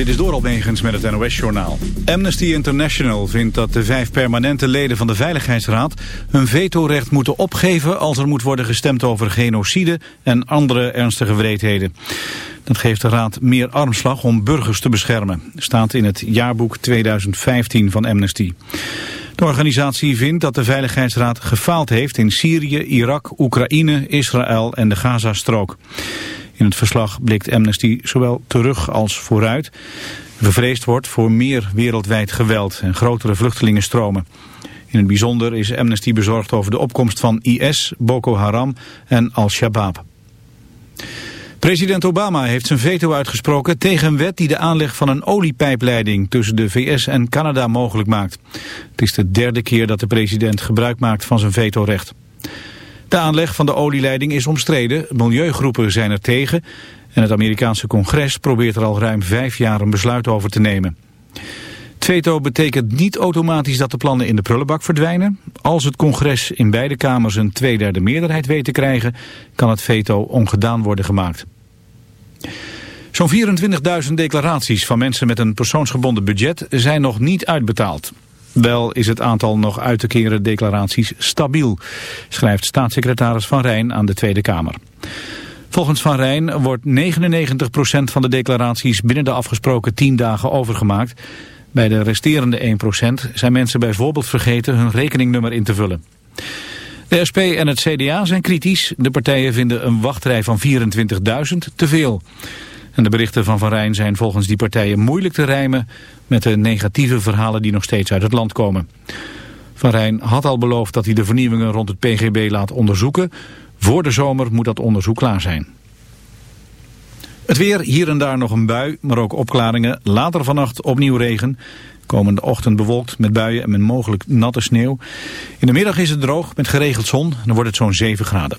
Dit is door Almegens met het NOS-journaal. Amnesty International vindt dat de vijf permanente leden van de Veiligheidsraad... hun vetorecht moeten opgeven als er moet worden gestemd over genocide... en andere ernstige wreedheden. Dat geeft de raad meer armslag om burgers te beschermen. Staat in het jaarboek 2015 van Amnesty. De organisatie vindt dat de Veiligheidsraad gefaald heeft in Syrië, Irak, Oekraïne, Israël en de Gazastrook. In het verslag blikt Amnesty zowel terug als vooruit. Bevreesd wordt voor meer wereldwijd geweld en grotere vluchtelingenstromen. In het bijzonder is Amnesty bezorgd over de opkomst van IS, Boko Haram en Al-Shabaab. President Obama heeft zijn veto uitgesproken tegen een wet die de aanleg van een oliepijpleiding tussen de VS en Canada mogelijk maakt. Het is de derde keer dat de president gebruik maakt van zijn vetorecht. De aanleg van de olieleiding is omstreden, milieugroepen zijn er tegen en het Amerikaanse congres probeert er al ruim vijf jaar een besluit over te nemen. Veto betekent niet automatisch dat de plannen in de prullenbak verdwijnen. Als het congres in beide kamers een tweederde meerderheid weet te krijgen, kan het veto ongedaan worden gemaakt. Zo'n 24.000 declaraties van mensen met een persoonsgebonden budget zijn nog niet uitbetaald. Wel is het aantal nog uit te keren declaraties stabiel, schrijft staatssecretaris Van Rijn aan de Tweede Kamer. Volgens Van Rijn wordt 99% van de declaraties binnen de afgesproken 10 dagen overgemaakt. Bij de resterende 1% zijn mensen bijvoorbeeld vergeten hun rekeningnummer in te vullen. De SP en het CDA zijn kritisch. De partijen vinden een wachtrij van 24.000 te veel. En de berichten van Van Rijn zijn volgens die partijen moeilijk te rijmen met de negatieve verhalen die nog steeds uit het land komen. Van Rijn had al beloofd dat hij de vernieuwingen rond het PGB laat onderzoeken. Voor de zomer moet dat onderzoek klaar zijn. Het weer, hier en daar nog een bui, maar ook opklaringen. Later vannacht opnieuw regen. Komende ochtend bewolkt met buien en met mogelijk natte sneeuw. In de middag is het droog met geregeld zon. Dan wordt het zo'n 7 graden.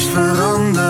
alles veranderen.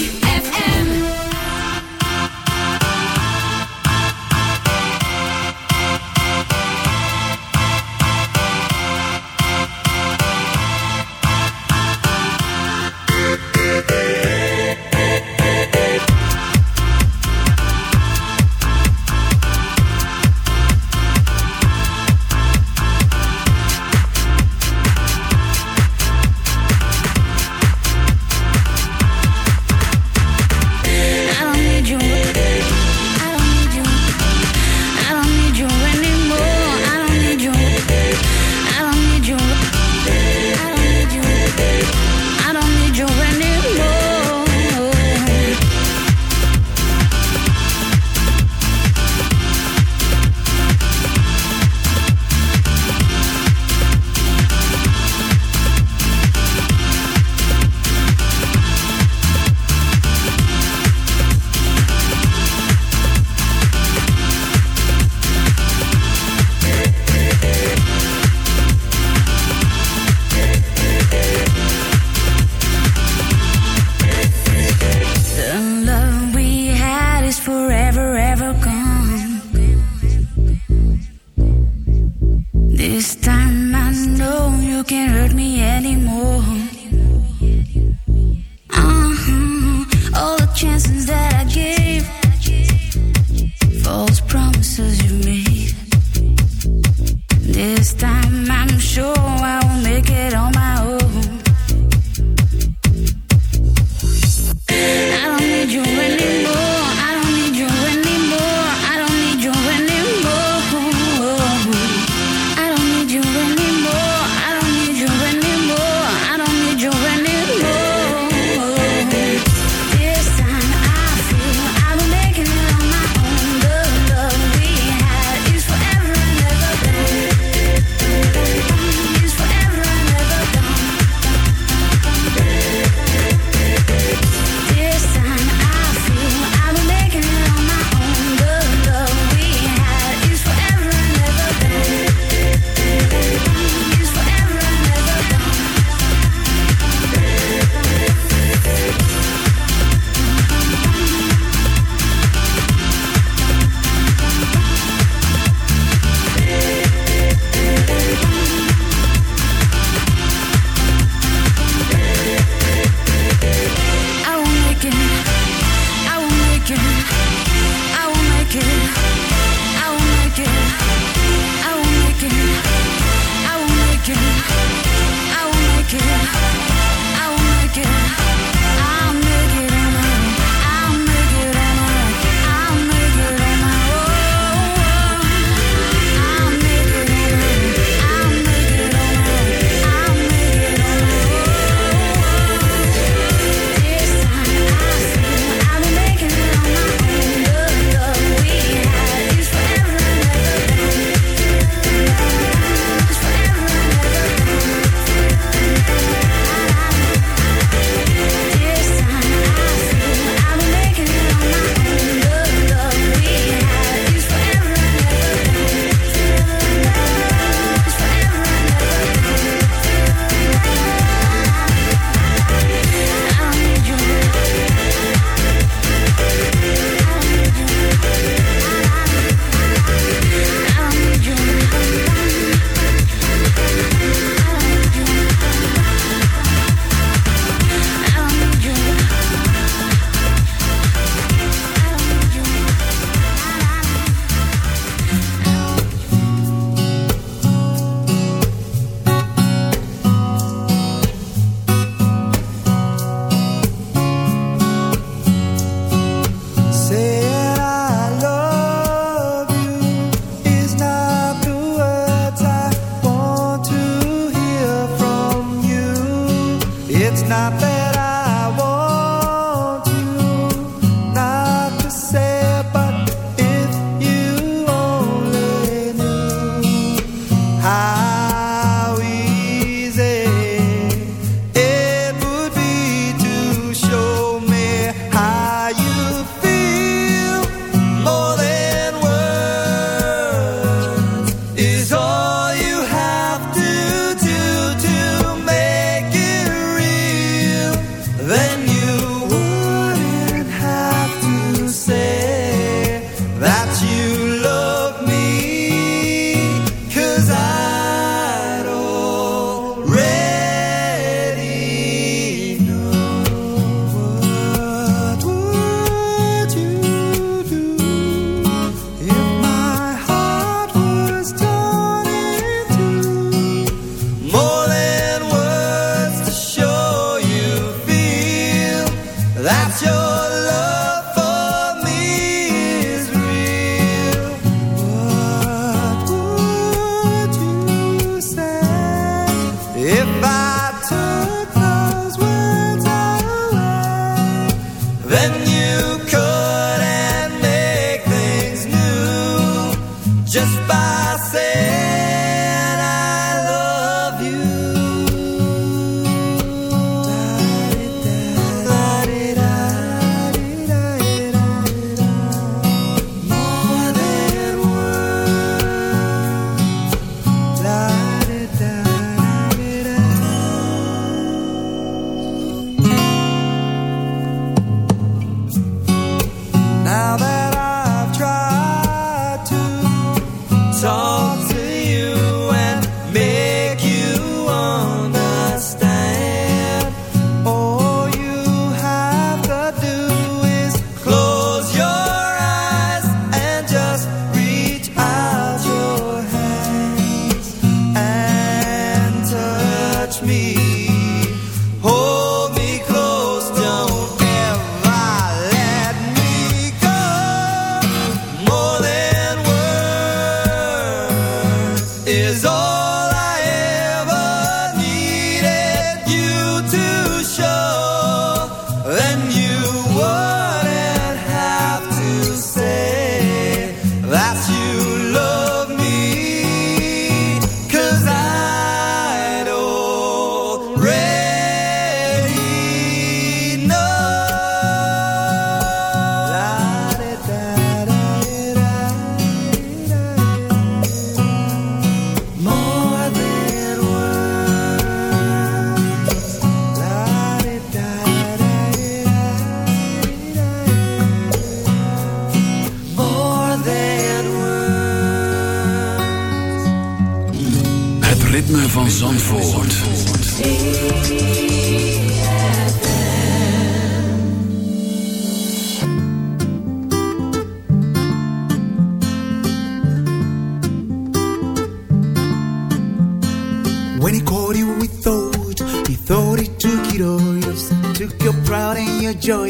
We thought, he thought he took it all. Yes, took your pride and your joy,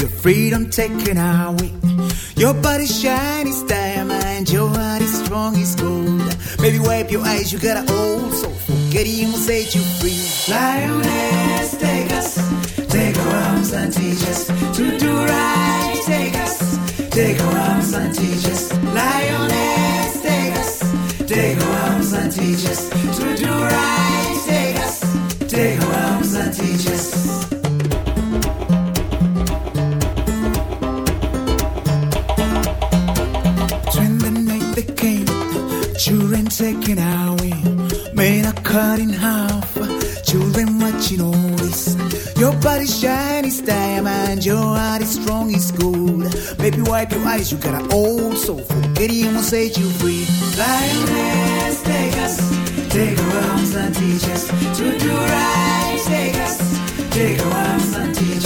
your freedom taken away. Your body shiny as diamond, your heart is strong as gold. Baby, wipe your eyes, you got an old soul. Forget him will set you free. Lioness, take us, take our arms and teach us to do right. Take us, take our arms and teach us. Lioness, take us, take our arms and teach us to do right. Take us, take our arms and teach us. Twin the night they came, children taken away, men are cut in half, children watching all this. Your body shiny as diamond, your heart is strong as gold. Baby, wipe your eyes, you got. Forget him will set you free. Lioness, take us, take our arms and teach us to do right take around and teacher.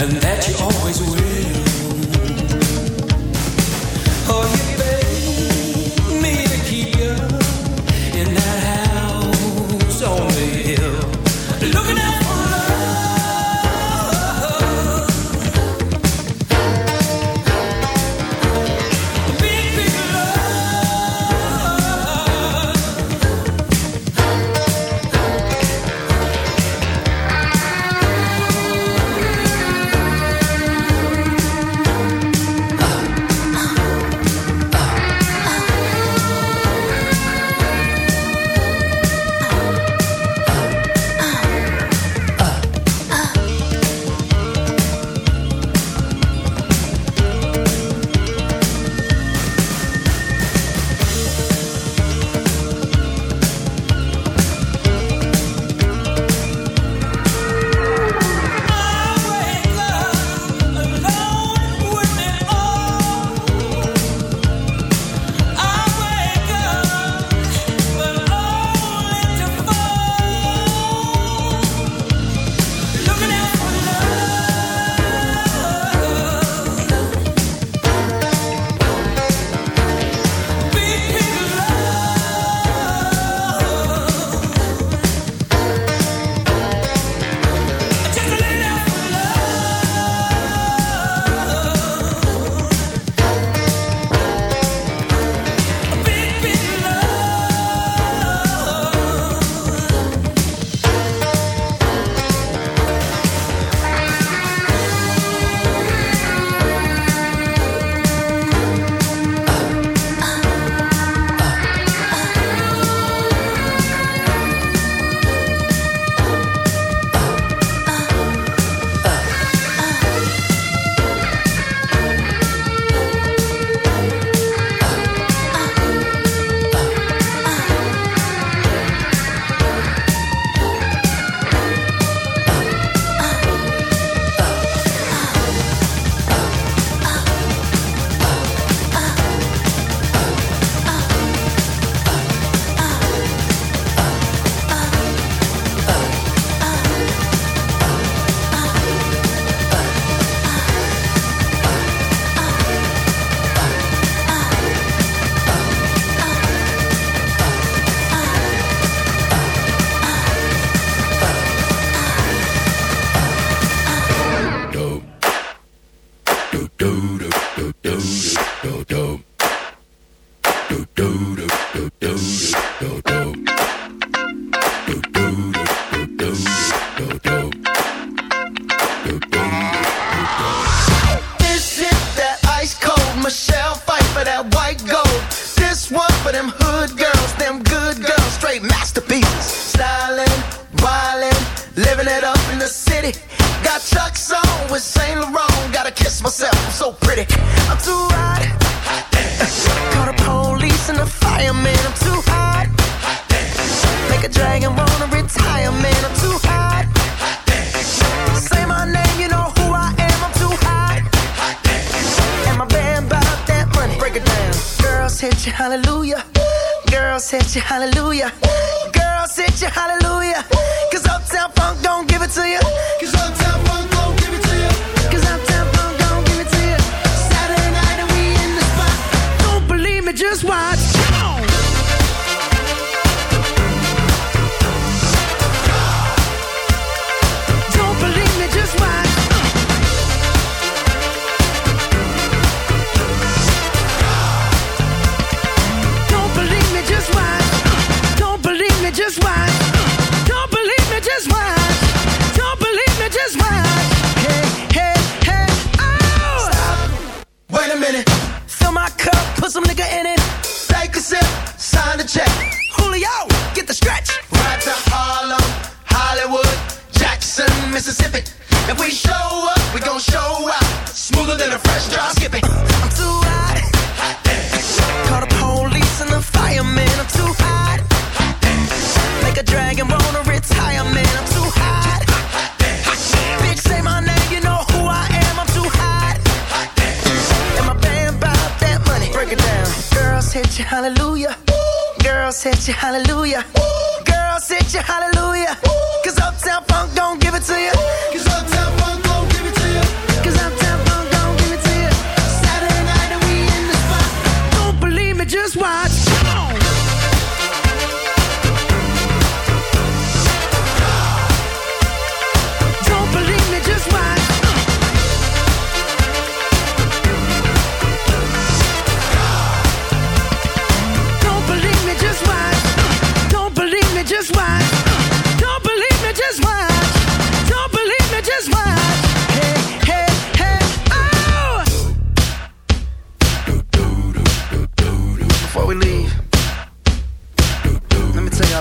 and that you always will.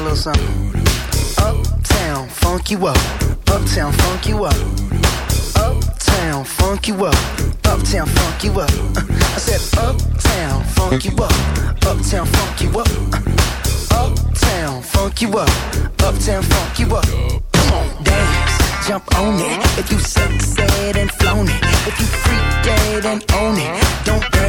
little something. Uptown, funk you up. Uptown, funk you up. Uptown, funk you up. Uptown, funk you up. I said, Uptown, funk you up. Uptown, funk you up. Uptown, funk you up. Uptown, funk you up. Come on, dance, jump on it. If you suck, said and flown it. If you freak dead and own it, don't dance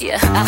Yeah.